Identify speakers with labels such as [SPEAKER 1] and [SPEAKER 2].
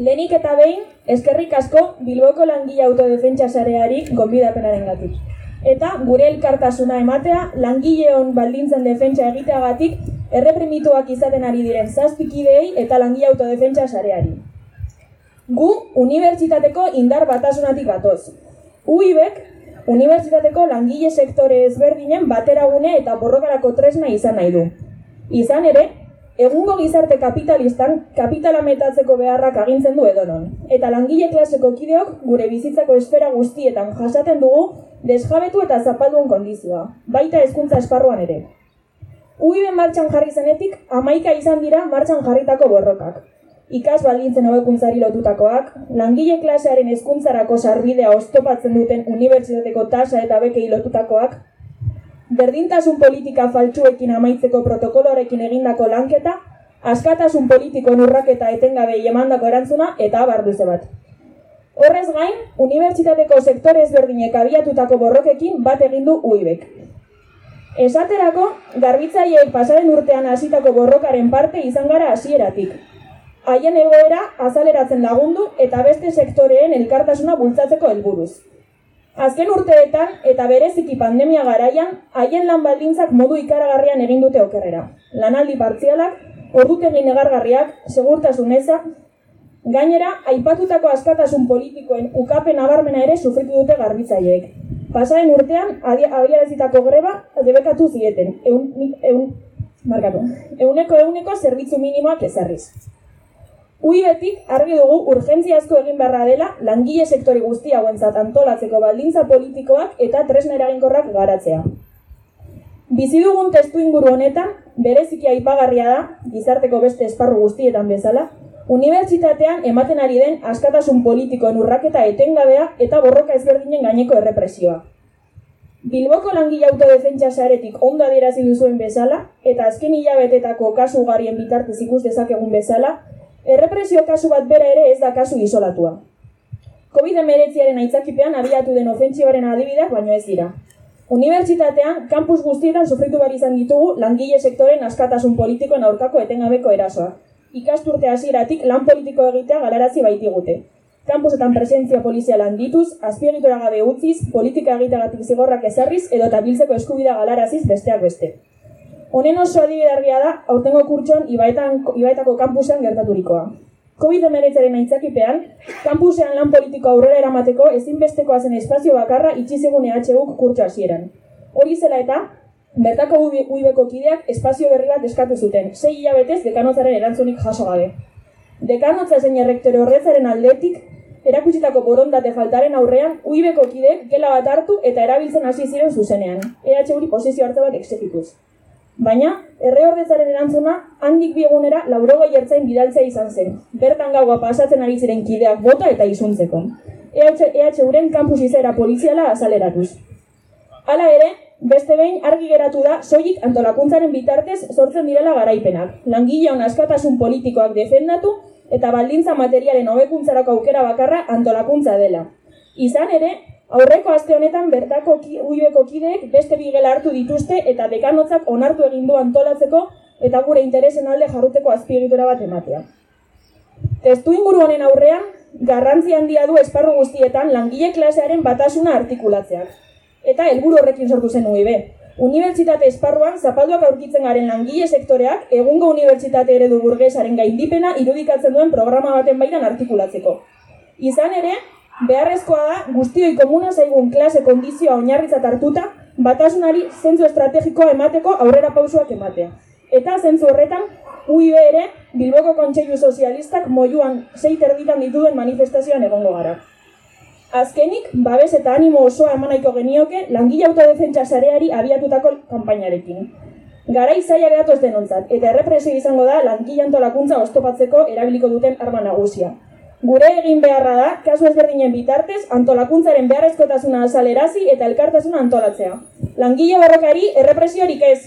[SPEAKER 1] Lenik eta behin, eskerrik asko Bilboko langile autodefentsa sareari gonbidapenaren gatik. Eta gure elkartasuna ematea langileon baldintzen defentsa egiteagatik erreprimituak izaten ari diren zazpikideei eta langile autodefentsa sareari. Gu, unibertsitateko indar batasunatik gatoz. UIBek, unibertsitateko langile sektore ezberdinen bateragune eta borrokarako tresna izan nahi du. Izan ere, egungo gizarte kapitalistan kapitala metatzeko beharrak agintzen du edonon. Eta langile klaseko kideok gure bizitzako esfera guztietan jasaten dugu desjabetu eta zapalduen kondizioa, baita hezkuntza esparruan ere. Uiben martxan jarri zenetik, amaika izan dira martxan jarritako borrokak. Ikas baldintzen hobekuntzari lotutakoak, langile klasearen hezkuntzarako sarbidea oztopatzen duten unibertsitateko tasa eta bekei lotutakoak, berdintasun politika faltsuekin amaitzeko protokolorekin egindako lanketa, askatasun politiko nurraketa etengabe emandako erantzuna eta barduze bat. Horrez gain, unibertsitateko sektore ezberdinek abiatutako borrokekin bat egin du uibek. Esaterako, garbitzaileek pasaren urtean hasitako borrokaren parte izan gara hasieratik. Haien egoera azaleratzen lagundu eta beste sektoreen elkartasuna bultzatzeko helburuz. Azken urteetan eta bereziki pandemia garaian, haien lan baldintzak modu ikaragarrian egin dute okerrera. Lanaldi partzialak, ordutegi negargarriak, segurtasun eza, gainera, aipatutako askatasun politikoen ukapen nabarmena ere sufritu dute garbitzaileek. Pasaren urtean, abiarazitako greba debekatu zieten, eun, eun, markatu, euneko euneko zerbitzu minimoak ezarriz. Uibetik argi dugu urgentziazko egin beharra dela langile sektori guzti hauentzat antolatzeko baldintza politikoak eta tresna eraginkorrak garatzea. Bizi dugun testu inguru honetan, bereziki aipagarria da, gizarteko beste esparru guztietan bezala, unibertsitatean ematen ari den askatasun politikoen urraketa etengabea eta borroka ezberdinen gaineko errepresioa. Bilboko langile autodefentsa saretik ondo adierazi duzuen bezala, eta azken hilabetetako kasu garien bitartez ikus dezakegun bezala, Errepresio kasu bat bera ere ez da kasu isolatua. COVID-19aren aitzakipean abiatu den ofentzioaren adibideak baino ez dira. Unibertsitatean, kampus guztietan sufritu bari izan ditugu langile sektoren askatasun politikoen aurkako etengabeko erasoa. Ikasturte hasieratik lan politiko egitea galarazi baitigute. Kampusetan presentzia poliziala handituz, azpiegitura gabe utziz, politika egiteagatik zigorrak ezarriz edo eta biltzeko eskubida galaraziz besteak beste. Honen oso adibidarria da, aurtengo kurtson ibaetan, ibaetako kampusean gertaturikoa. COVID-19aren aitzakipean, kampusean lan politiko aurrera eramateko ezinbestekoa zen espazio bakarra itxizegun EHUk kurtso hasieran. Hori zela eta, bertako uibeko kideak espazio berri bat eskatu zuten, sei hilabetez dekanotzaren erantzunik jaso gabe. Dekanotza zen errektore horretzaren aldetik, erakutsitako borondate faltaren aurrean, uibeko kideek gela bat hartu eta erabiltzen hasi ziren zuzenean, EHUri posizio hartze bat eksekituz. Baina, erre horretzaren erantzuna, handik biegunera laurogei ertzain bidaltzea izan zen. Bertan gaua pasatzen ari ziren kideak bota eta izuntzeko. EH, EH uren kampus izera poliziala azaleratuz. Hala ere, beste behin argi geratu da soilik antolakuntzaren bitartez sortzen direla garaipenak. Langile hon askatasun politikoak defendatu eta baldintza materialen hobekuntzarako aukera bakarra antolakuntza dela. Izan ere, Aurreko aste honetan bertako ki, uibeko kideek beste bigela hartu dituzte eta dekanotzak onartu egin du antolatzeko eta gure interesen alde jarruteko azpiegitura bat ematea. Testu inguru honen aurrean, garrantzi handia du esparru guztietan langile klasearen batasuna artikulatzeak. Eta helburu horrekin sortu zen UIB. Unibertsitate esparruan zapalduak aurkitzen garen langile sektoreak egungo unibertsitate eredu burgesaren gaindipena irudikatzen duen programa baten baitan artikulatzeko. Izan ere, beharrezkoa da guztioi komuna zaigun klase kondizioa oinarritzat hartuta, batasunari zentzu estrategikoa emateko aurrera pausuak ematea. Eta zentzu horretan, UIB ere, Bilboko Kontseilu Sozialistak moiuan zeit erditan dituen manifestazioan egongo gara. Azkenik, babes eta animo osoa emanaiko genioke langile autodefentsa sareari abiatutako kanpainarekin. Gara izaia gatoz denontzat, eta errepresio izango da langile antolakuntza oztopatzeko erabiliko duten arma nagusia. Gure egin beharra da, kasu ezberdinen bitartez, antolakuntzaren beharrezkotasuna azalerazi eta elkartasuna antolatzea. Langile barrokari errepresiorik ez,